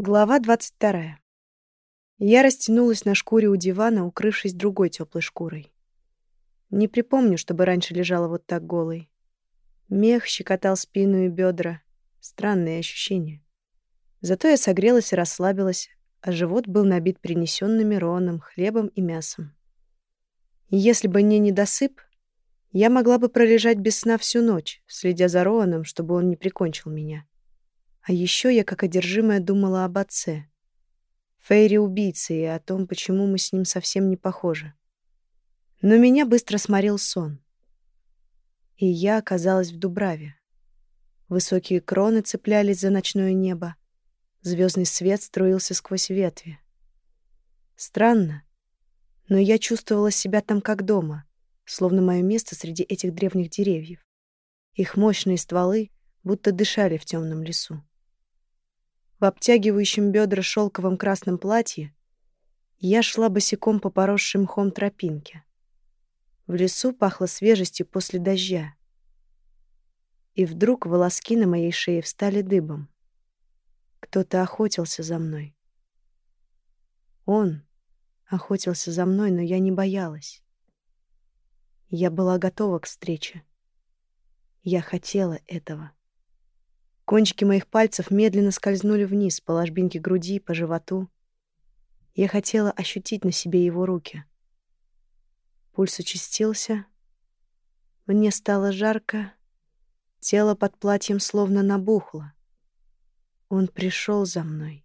Глава 22. Я растянулась на шкуре у дивана, укрывшись другой теплой шкурой. Не припомню, чтобы раньше лежала вот так голой. Мех щекотал спину и бедра. Странные ощущения. Зато я согрелась и расслабилась, а живот был набит принесенными Роаном хлебом и мясом. Если бы не недосып, я могла бы пролежать без сна всю ночь, следя за Роаном, чтобы он не прикончил меня. А еще я, как одержимая, думала об отце. Фейри-убийце и о том, почему мы с ним совсем не похожи. Но меня быстро сморил сон. И я оказалась в Дубраве. Высокие кроны цеплялись за ночное небо. Звездный свет струился сквозь ветви. Странно, но я чувствовала себя там как дома, словно мое место среди этих древних деревьев. Их мощные стволы будто дышали в темном лесу в обтягивающем бедра шелковом красном платье, я шла босиком по поросшей мхом тропинке. В лесу пахло свежестью после дождя. И вдруг волоски на моей шее встали дыбом. Кто-то охотился за мной. Он охотился за мной, но я не боялась. Я была готова к встрече. Я хотела этого. Кончики моих пальцев медленно скользнули вниз по ложбинке груди, по животу. Я хотела ощутить на себе его руки. Пульс участился. Мне стало жарко. Тело под платьем словно набухло. Он пришел за мной.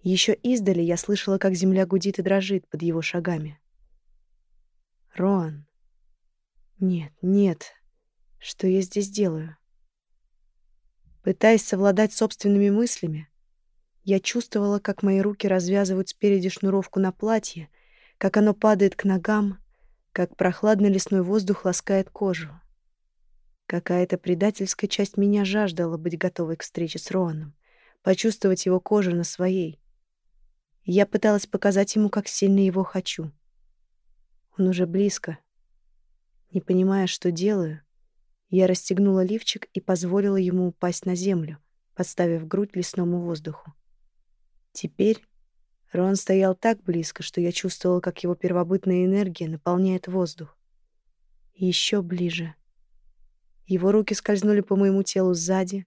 Еще издали я слышала, как земля гудит и дрожит под его шагами. Роан. Нет, нет. Что я здесь делаю? Пытаясь совладать собственными мыслями, я чувствовала, как мои руки развязывают спереди шнуровку на платье, как оно падает к ногам, как прохладный лесной воздух ласкает кожу. Какая-то предательская часть меня жаждала быть готовой к встрече с Роаном, почувствовать его кожу на своей. я пыталась показать ему, как сильно его хочу. Он уже близко. Не понимая, что делаю, я расстегнула лифчик и позволила ему упасть на землю, подставив грудь лесному воздуху. Теперь Рон стоял так близко, что я чувствовала, как его первобытная энергия наполняет воздух. Еще ближе. Его руки скользнули по моему телу сзади.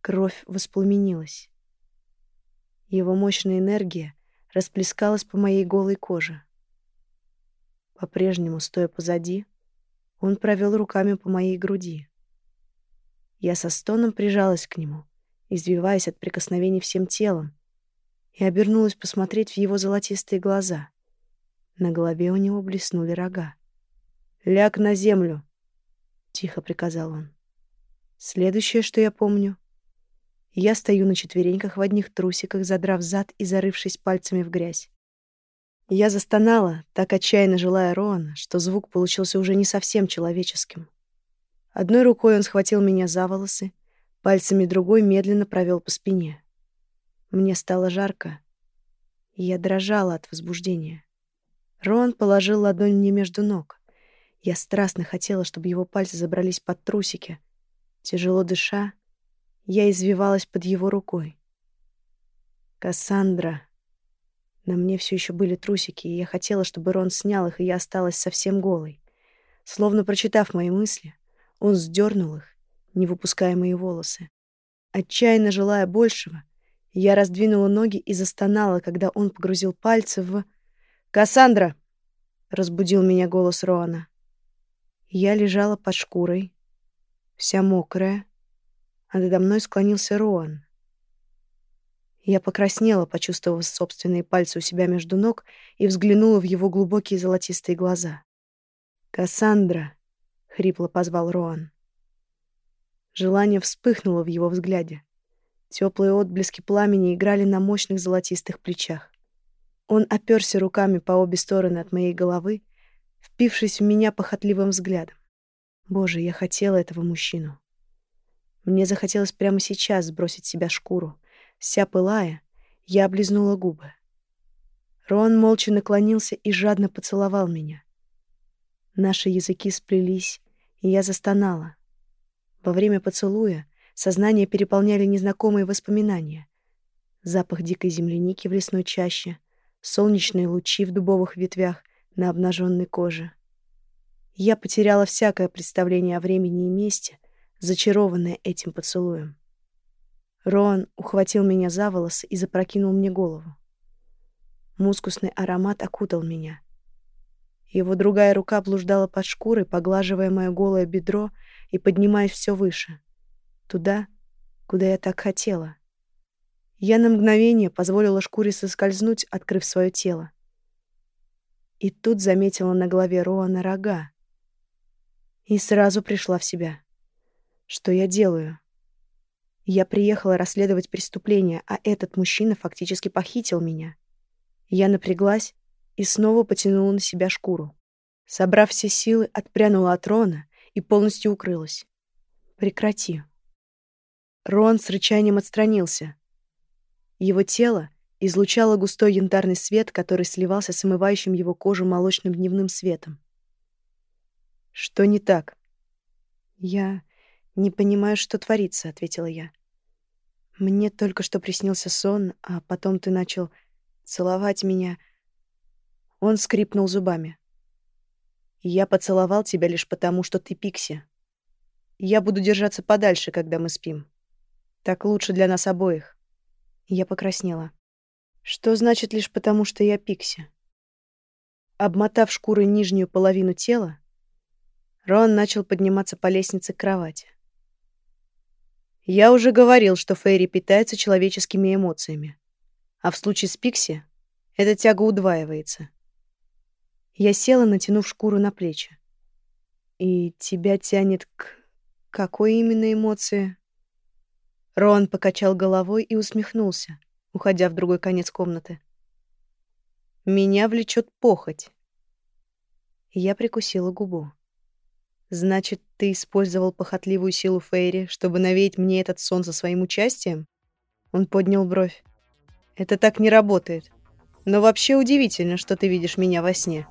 Кровь воспламенилась. Его мощная энергия расплескалась по моей голой коже. По-прежнему, стоя позади, он провел руками по моей груди. Я со стоном прижалась к нему, извиваясь от прикосновений всем телом, и обернулась посмотреть в его золотистые глаза. На голове у него блеснули рога. «Ляг на землю!» — тихо приказал он. Следующее, что я помню, я стою на четвереньках в одних трусиках, задрав зад и зарывшись пальцами в грязь. Я застонала, так отчаянно желая Роана, что звук получился уже не совсем человеческим. Одной рукой он схватил меня за волосы, пальцами другой медленно провел по спине. Мне стало жарко, и я дрожала от возбуждения. Роан положил ладонь мне между ног. Я страстно хотела, чтобы его пальцы забрались под трусики. Тяжело дыша, я извивалась под его рукой. «Кассандра», на мне все еще были трусики, и я хотела, чтобы Рон снял их, и я осталась совсем голой. Словно прочитав мои мысли, он сдернул их, не выпуская мои волосы. Отчаянно желая большего, я раздвинула ноги и застонала, когда он погрузил пальцы в... «Кассандра!» — разбудил меня голос Роана. Я лежала под шкурой, вся мокрая, а надо мной склонился Роан. Я покраснела, почувствовав собственные пальцы у себя между ног, и взглянула в его глубокие золотистые глаза. «Кассандра!» — хрипло позвал Роан. Желание вспыхнуло в его взгляде. Теплые отблески пламени играли на мощных золотистых плечах. Он оперся руками по обе стороны от моей головы, впившись в меня похотливым взглядом. Боже, я хотела этого мужчину. Мне захотелось прямо сейчас сбросить с себя шкуру, Вся пылая, я облизнула губы. Рон молча наклонился и жадно поцеловал меня. Наши языки сплелись, и я застонала. Во время поцелуя сознание переполняли незнакомые воспоминания. запах дикой земляники в лесной чаще, солнечные лучи в дубовых ветвях на обнаженной коже. Я потеряла всякое представление о времени и месте, зачарованная этим поцелуем. Роан ухватил меня за волосы и запрокинул мне голову. Мускусный аромат окутал меня. Его другая рука блуждала под шкурой, поглаживая мое голое бедро и поднимаясь все выше. Туда, куда я так хотела. Я на мгновение позволила шкуре соскользнуть, открыв свое тело. И тут заметила на голове Роана рога. И сразу пришла в себя. Что я делаю? Я приехала расследовать преступление, а этот мужчина фактически похитил меня. Я напряглась и снова потянула на себя шкуру. Собрав все силы, отпрянула от Рона и полностью укрылась. «Прекрати». Рон с рычанием отстранился. Его тело излучало густой янтарный свет, который сливался с омывающим его кожу молочным дневным светом. «Что не так?» «Я не понимаю, что творится», — ответила я. «Мне только что приснился сон, а потом ты начал целовать меня. Он скрипнул зубами. Я поцеловал тебя лишь потому, что ты Пикси. Я буду держаться подальше, когда мы спим. Так лучше для нас обоих. Я покраснела. Что значит лишь потому, что я Пикси? Обмотав шкурой нижнюю половину тела, Рон начал подниматься по лестнице к кровати. Я уже говорил, что Фейри питается человеческими эмоциями. А в случае с Пикси эта тяга удваивается. Я села, натянув шкуру на плечи. И тебя тянет к... Какой именно эмоции? Рон покачал головой и усмехнулся, уходя в другой конец комнаты. Меня влечет похоть. Я прикусила губу. Значит, ты использовал похотливую силу Фейри, чтобы навеять мне этот сон со своим участием? Он поднял бровь. Это так не работает. Но вообще удивительно, что ты видишь меня во сне.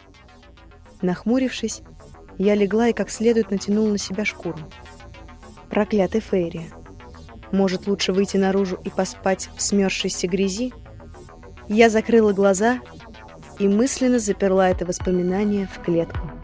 Нахмурившись, я легла и как следует натянула на себя шкуру. Проклятый Фейри. Может, лучше выйти наружу и поспать в смёрзшейся грязи? Я закрыла глаза и мысленно заперла это воспоминание в клетку.